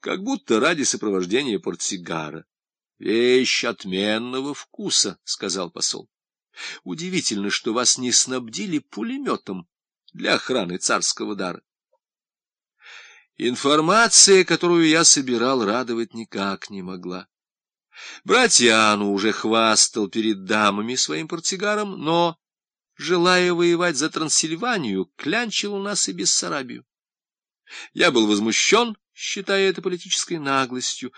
как будто ради сопровождения портсигара. — Вещь отменного вкуса, — сказал посол. — Удивительно, что вас не снабдили пулеметом для охраны царского дара. Информация, которую я собирал, радовать никак не могла. Братьяну уже хвастал перед дамами своим портсигаром, но, желая воевать за Трансильванию, клянчил у нас и Бессарабию. Я был возмущен, считая это политической наглостью.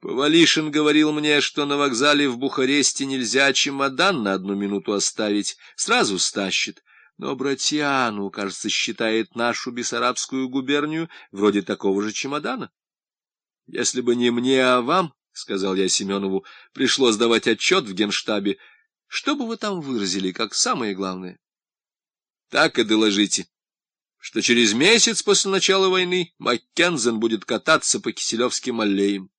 Повалишин говорил мне, что на вокзале в Бухаресте нельзя чемодан на одну минуту оставить, сразу стащит. Но Братьяну, кажется, считает нашу Бессарабскую губернию вроде такого же чемодана. Если бы не мне, а вам, — сказал я Семенову, — пришлось давать отчет в генштабе, что бы вы там выразили, как самое главное? Так и доложите, что через месяц после начала войны Маккензен будет кататься по Киселевским аллеям,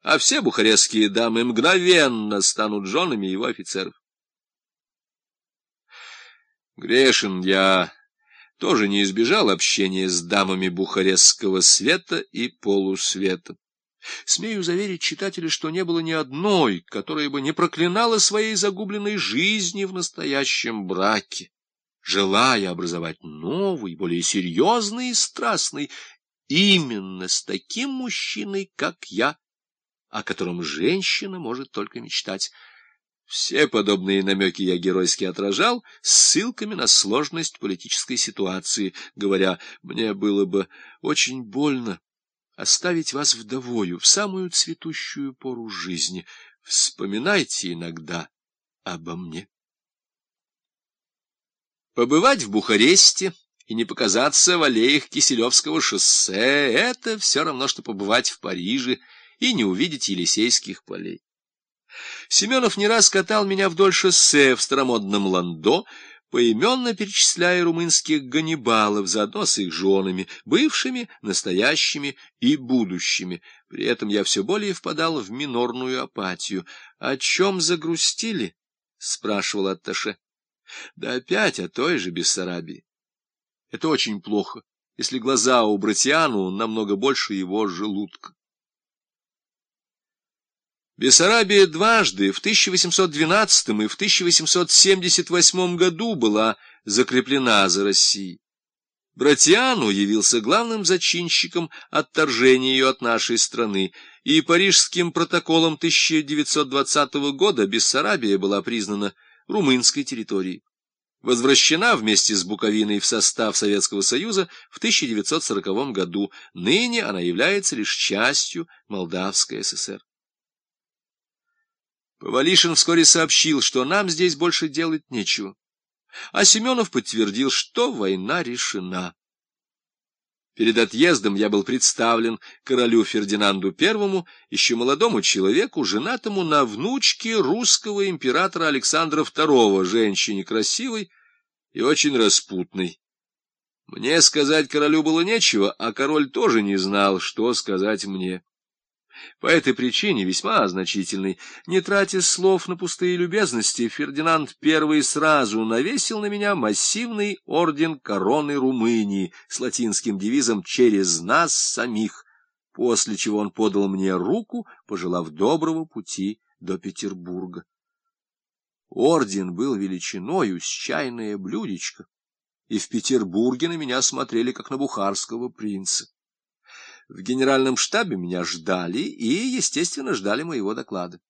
а все бухарестские дамы мгновенно станут женами его офицеров. Грешен я тоже не избежал общения с дамами бухарестского света и полусвета. Смею заверить читателя, что не было ни одной, которая бы не проклинала своей загубленной жизни в настоящем браке, желая образовать новый, более серьезный и страстный, именно с таким мужчиной, как я, о котором женщина может только мечтать. Все подобные намеки я геройски отражал ссылками на сложность политической ситуации, говоря, мне было бы очень больно оставить вас вдовою в самую цветущую пору жизни. Вспоминайте иногда обо мне. Побывать в Бухаресте и не показаться в аллеях Киселевского шоссе — это все равно, что побывать в Париже и не увидеть Елисейских полей. Семенов не раз катал меня вдоль шоссе в старомодном ландо, поименно перечисляя румынских ганнибалов заодно с их женами, бывшими, настоящими и будущими. При этом я все более впадал в минорную апатию. — О чем загрустили? — спрашивал Атташе. — Да опять о той же Бессарабии. Это очень плохо, если глаза у Братьяну намного больше его желудка. Бессарабия дважды, в 1812 и в 1878 году, была закреплена за Россией. Братьяну явился главным зачинщиком отторжения ее от нашей страны, и Парижским протоколом 1920 года Бессарабия была признана румынской территорией. Возвращена вместе с Буковиной в состав Советского Союза в 1940 году, ныне она является лишь частью Молдавской ССР. Повалишин вскоре сообщил, что нам здесь больше делать нечего. А Семенов подтвердил, что война решена. Перед отъездом я был представлен королю Фердинанду I, еще молодому человеку, женатому на внучке русского императора Александра II, женщине красивой и очень распутной. Мне сказать королю было нечего, а король тоже не знал, что сказать мне. По этой причине, весьма значительной, не тратя слов на пустые любезности, Фердинанд I сразу навесил на меня массивный орден короны Румынии с латинским девизом «Через нас самих», после чего он подал мне руку, пожелав доброго пути до Петербурга. Орден был величиною с чайное блюдечко, и в Петербурге на меня смотрели, как на бухарского принца. В генеральном штабе меня ждали и, естественно, ждали моего доклада.